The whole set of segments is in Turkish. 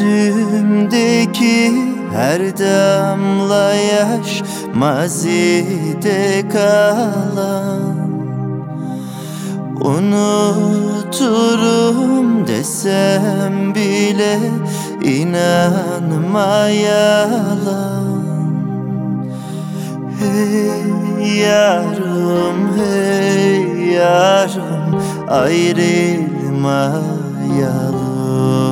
Gözümdeki her damla yaş mazide kalan. Unuturum desem bile inanma yalan. Hey yarım hey yarım ayrılmayalım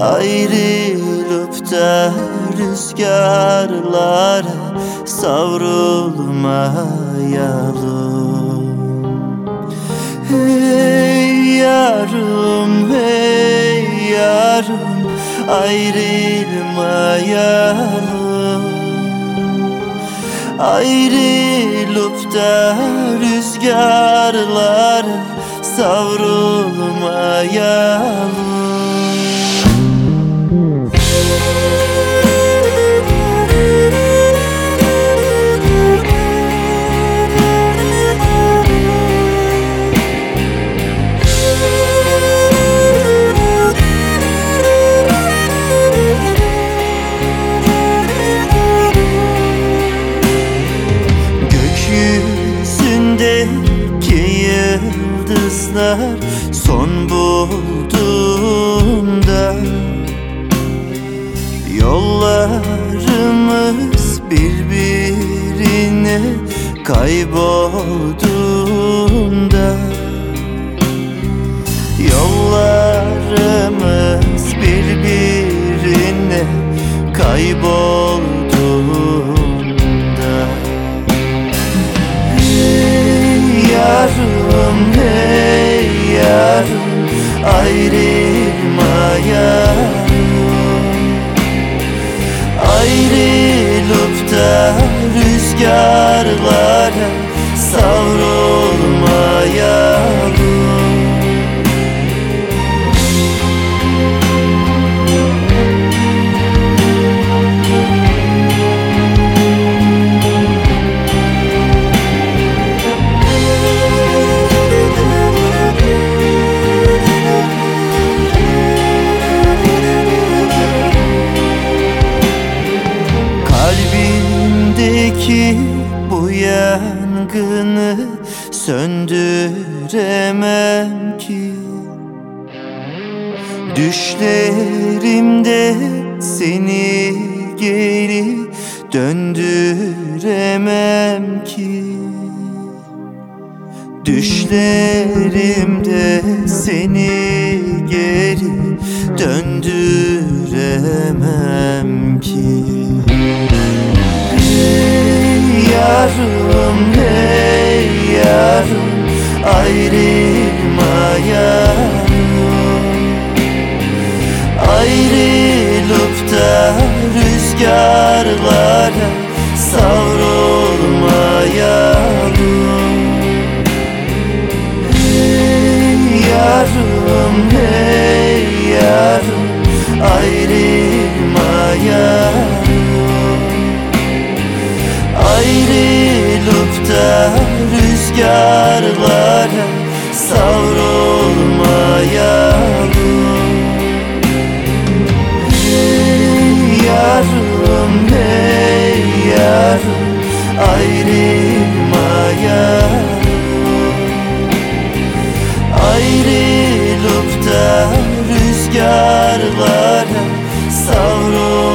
Ayrılıp da rüzgarlara savrulmayalım. Hey yarım, hey yarım ayrılmayalım. Ayrılıp da rüzgarlara savrulmayalım yıldızlar son bulduğunda Yollarımız birbirine kaybolduğunda. Yollarımız birbirine kaybolduğunda. Yarım, hey yarım ayrılmayalım yangını söndüremem ki. Düşlerimde seni geri döndüremem ki. Düşlerimde seni geri döndüremem ki yarım, hey yarım ayrılmayalım rüzgarlara savrulmayalım Hey yarım, hey yarım ayrılmayalım Ayrılıp da rüzgarlara savrulmayalım